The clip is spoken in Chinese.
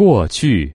过去